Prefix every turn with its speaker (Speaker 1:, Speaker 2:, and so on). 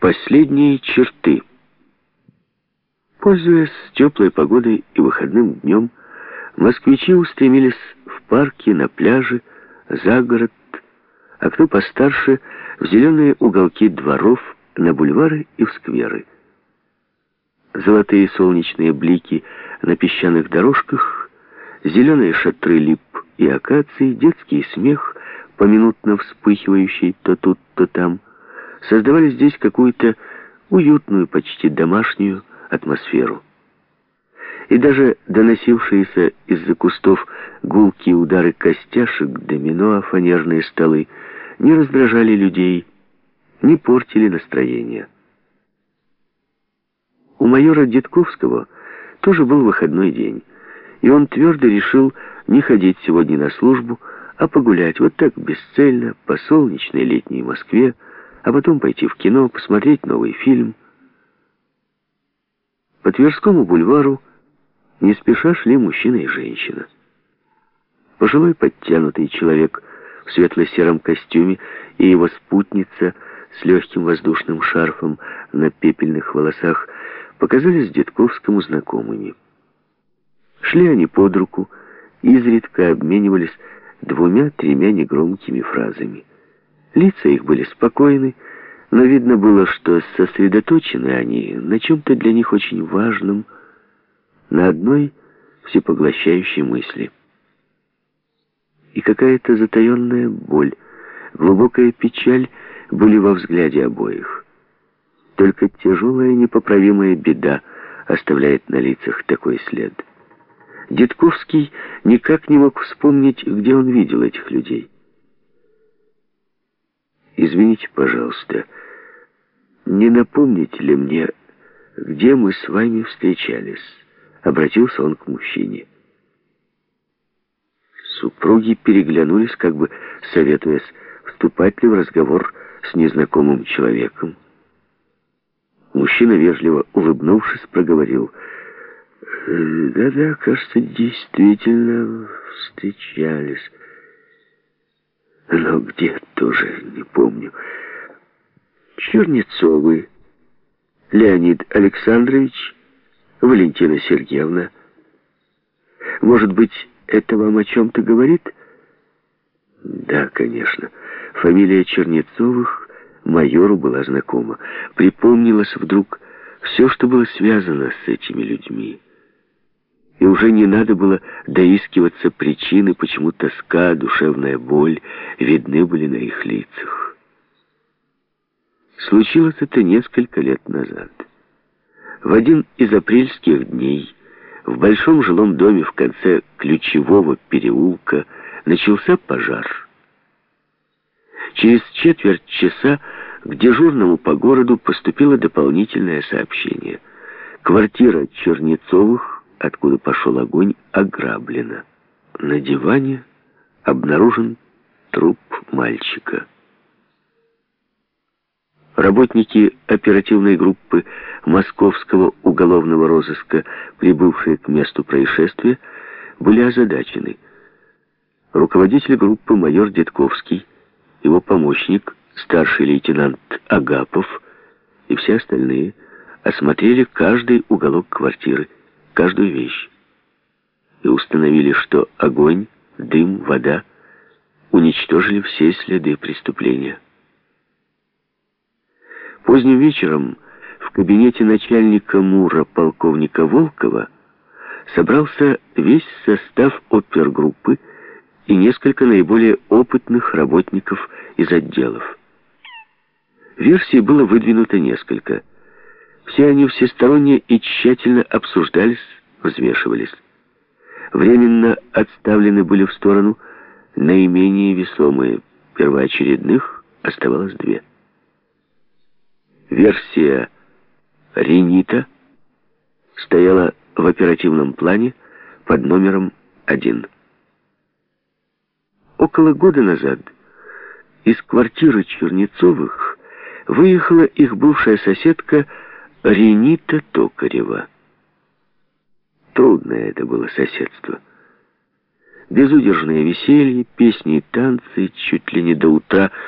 Speaker 1: Последние черты. Пользуясь теплой погодой и выходным днем, москвичи устремились в парки, на пляжи, за город, а кто постарше — в зеленые уголки дворов, на бульвары и в скверы. Золотые солнечные блики на песчаных дорожках, зеленые шатры лип и акаций, детский смех, поминутно вспыхивающий то тут, то там, создавали здесь какую-то уютную, почти домашнюю атмосферу. И даже доносившиеся из-за кустов гулкие удары костяшек, домино, фанерные столы, не раздражали людей, не портили настроение. У майора Дедковского тоже был выходной день, и он твердо решил не ходить сегодня на службу, а погулять вот так бесцельно по солнечной летней Москве, а потом пойти в кино, посмотреть новый фильм. По Тверскому бульвару не спеша шли мужчина и женщина. Пожилой подтянутый человек в светло-сером костюме и его спутница с легким воздушным шарфом на пепельных волосах показались Дедковскому знакомыми. Шли они под руку, изредка обменивались двумя-тремя негромкими фразами. Лица их были спокойны, но видно было, что сосредоточены они на чем-то для них очень важном, на одной всепоглощающей мысли. И какая-то затаенная боль, глубокая печаль были во взгляде обоих. Только тяжелая непоправимая беда оставляет на лицах такой след. Дедковский никак не мог вспомнить, где он видел этих людей. «Извините, пожалуйста, не напомните ли мне, где мы с вами встречались?» Обратился он к мужчине. Супруги переглянулись, как бы советуясь, вступать ли в разговор с незнакомым человеком. Мужчина, вежливо улыбнувшись, проговорил — да-да, кажется, действительно встречались. Но где, тоже не помню. Чернецовы, Леонид Александрович, Валентина Сергеевна. Может быть, это вам о чем-то говорит? Да, конечно. Фамилия Чернецовых майору была знакома. Припомнилось вдруг все, что было связано с этими людьми и уже не надо было доискиваться причины, почему тоска, душевная боль видны были на их лицах. Случилось это несколько лет назад. В один из апрельских дней в большом жилом доме в конце ключевого переулка начался пожар. Через четверть часа к дежурному по городу поступило дополнительное сообщение. Квартира Чернецовых откуда пошел огонь, ограблена. На диване обнаружен труп мальчика. Работники оперативной группы московского уголовного розыска, прибывшие к месту происшествия, были озадачены. Руководитель группы майор Дедковский, его помощник, старший лейтенант Агапов и все остальные осмотрели каждый уголок квартиры каждую вещь и установили, что огонь, дым, вода уничтожили все следы преступления. Поздним вечером в кабинете начальника МУРа полковника Волкова собрался весь состав опергруппы и несколько наиболее опытных работников из отделов. Версий было выдвинуто несколько – все они всесторонне и тщательно обсуждались, взвешивались. Временно отставлены были в сторону наименее весомые. Первоочередных оставалось две. Версия «Ренита» стояла в оперативном плане под номером один. Около года назад из квартиры Чернецовых выехала их бывшая соседка Ренита Токарева. Трудное это было соседство. Безудержное веселье, песни и танцы, чуть ли не до утра —